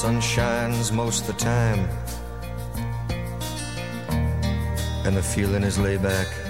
sun shines most the time. And the feeling is laid back.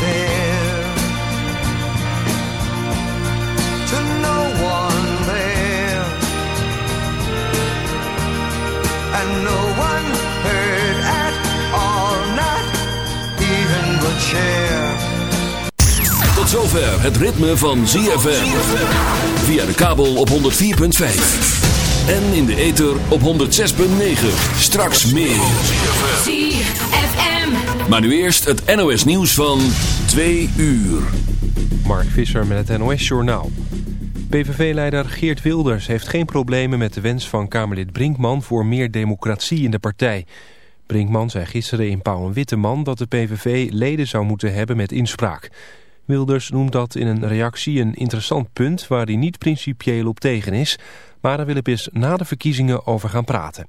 myself to no one there, no one heard at all, not even the chair. Tot zover het ritme van ZFM. Via de kabel op 104.5. En in de ether op 106.9. Straks meer. ZFM. Maar nu eerst het NOS nieuws van 2 uur. Mark Visser met het NOS Journaal. PVV-leider Geert Wilders heeft geen problemen met de wens van Kamerlid Brinkman voor meer democratie in de partij. Brinkman zei gisteren in Pauw en Witteman dat de PVV leden zou moeten hebben met inspraak. Wilders noemt dat in een reactie een interessant punt waar hij niet principieel op tegen is, maar daar wil hij pas na de verkiezingen over gaan praten.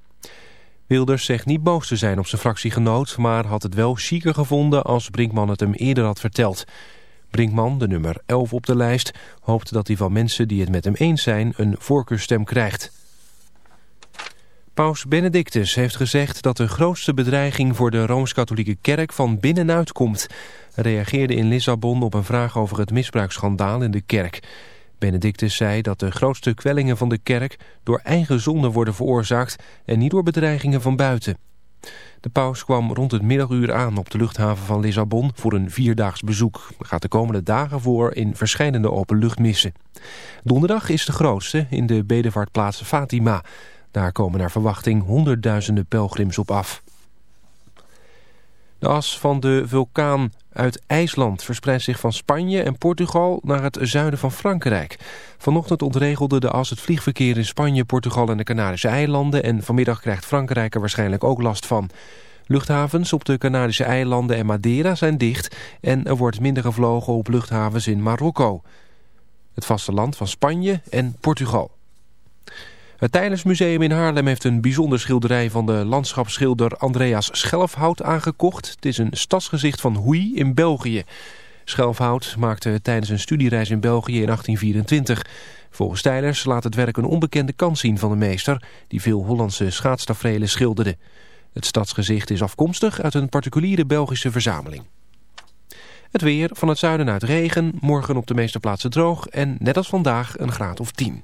Wilders zegt niet boos te zijn op zijn fractiegenoot, maar had het wel chiquer gevonden als Brinkman het hem eerder had verteld. Brinkman, de nummer 11 op de lijst, hoopt dat hij van mensen die het met hem eens zijn een voorkeurstem krijgt. Paus Benedictus heeft gezegd dat de grootste bedreiging voor de Rooms-Katholieke Kerk van binnenuit komt. Reageerde in Lissabon op een vraag over het misbruiksschandaal in de kerk. Benedictus zei dat de grootste kwellingen van de kerk door eigen zonde worden veroorzaakt en niet door bedreigingen van buiten. De paus kwam rond het middaguur aan op de luchthaven van Lissabon voor een vierdaags bezoek. Gaat de komende dagen voor in verschillende openluchtmissen. Donderdag is de grootste in de bedevaartplaats Fatima. Daar komen naar verwachting honderdduizenden pelgrims op af. De as van de vulkaan uit IJsland verspreidt zich van Spanje en Portugal naar het zuiden van Frankrijk. Vanochtend ontregelde de as het vliegverkeer in Spanje, Portugal en de Canarische eilanden... en vanmiddag krijgt Frankrijk er waarschijnlijk ook last van. Luchthavens op de Canarische eilanden en Madeira zijn dicht... en er wordt minder gevlogen op luchthavens in Marokko. Het vasteland van Spanje en Portugal. Het Tijlersmuseum in Haarlem heeft een bijzonder schilderij van de landschapsschilder Andreas Schelfhout aangekocht. Het is een stadsgezicht van Hoei in België. Schelfhout maakte tijdens een studiereis in België in 1824. Volgens Tijlers laat het werk een onbekende kant zien van de meester... die veel Hollandse schaatstafrelen schilderde. Het stadsgezicht is afkomstig uit een particuliere Belgische verzameling. Het weer van het zuiden uit regen, morgen op de meeste plaatsen droog... en net als vandaag een graad of 10.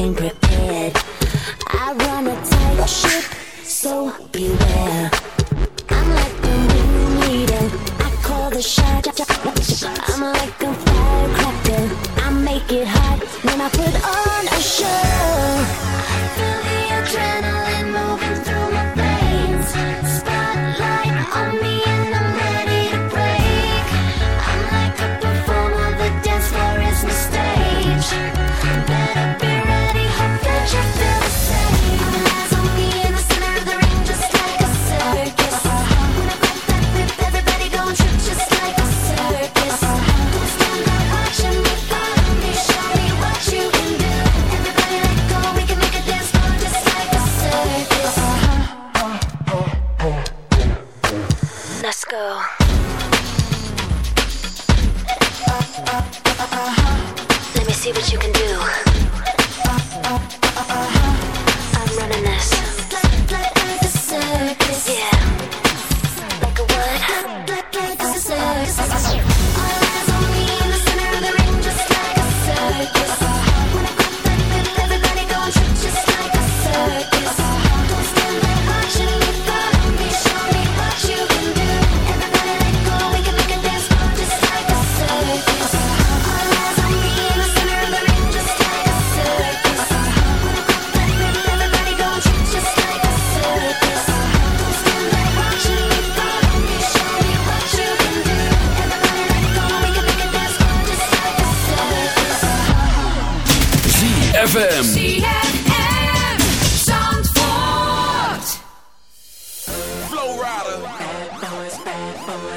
came prepared. I run a tight ship, so beware. I'm like the ringleader. I call the shots. I'm like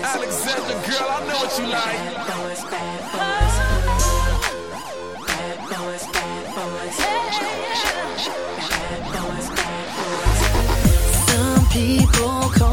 Alexander, girl, I know what you like. Some people call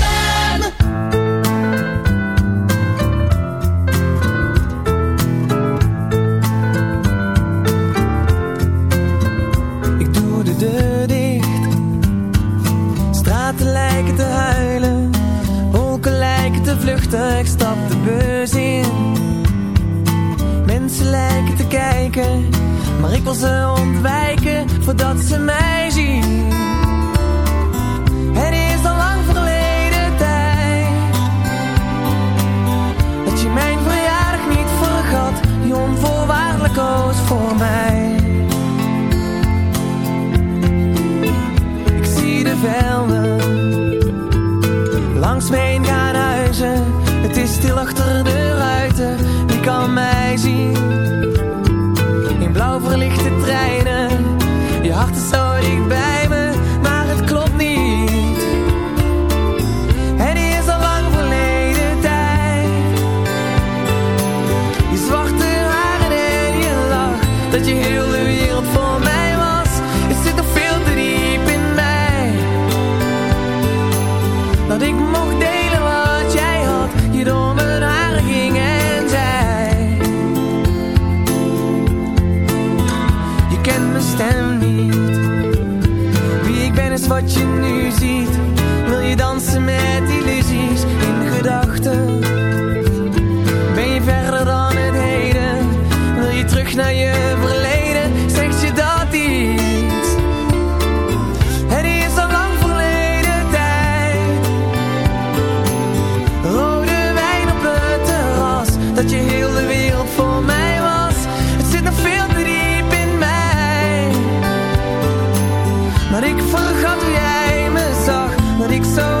Maar ik vergat hoe jij me zag, dat ik zo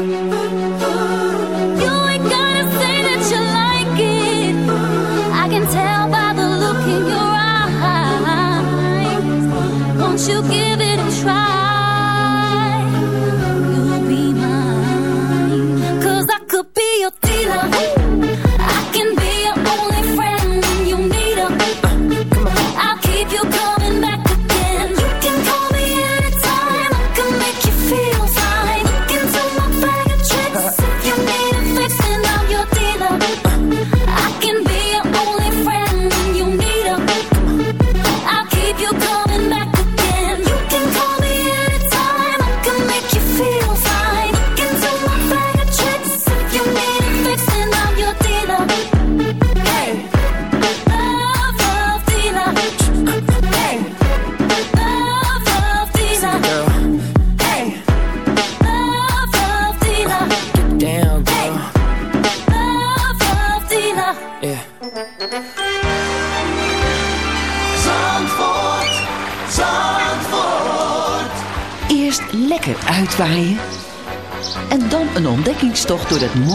Oh.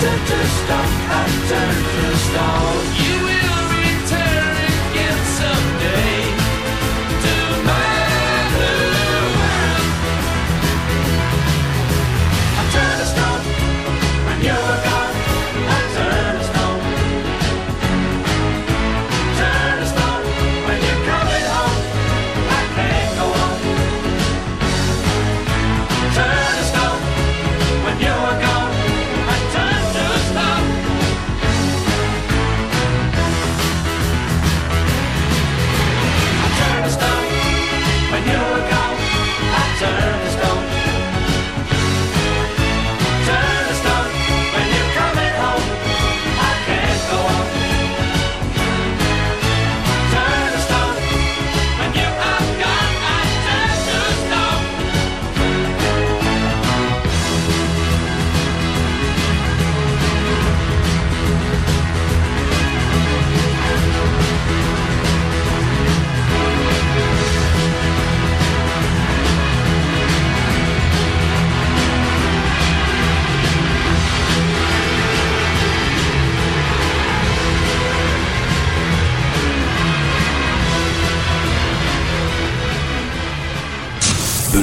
Turn to stone, I turn to stone. You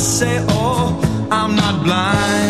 say, oh, I'm not blind.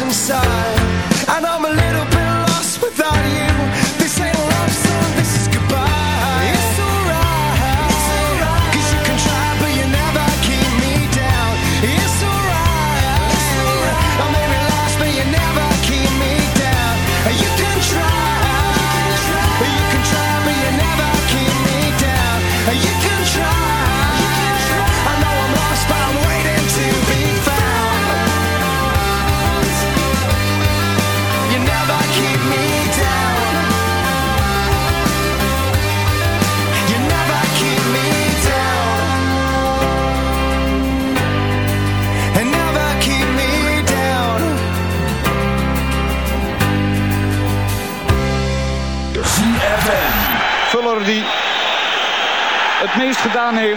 inside.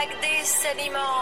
vague des saliments.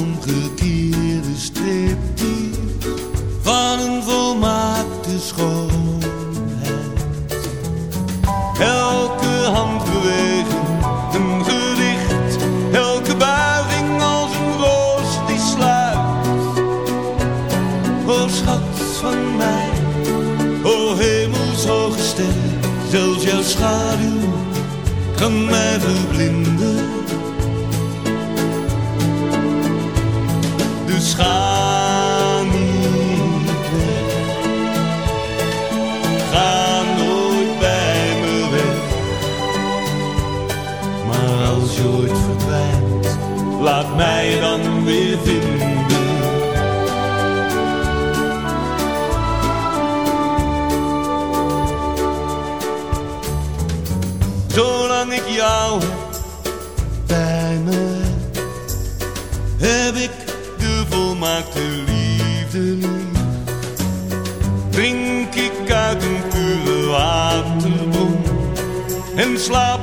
Omgekeerde striptease slaap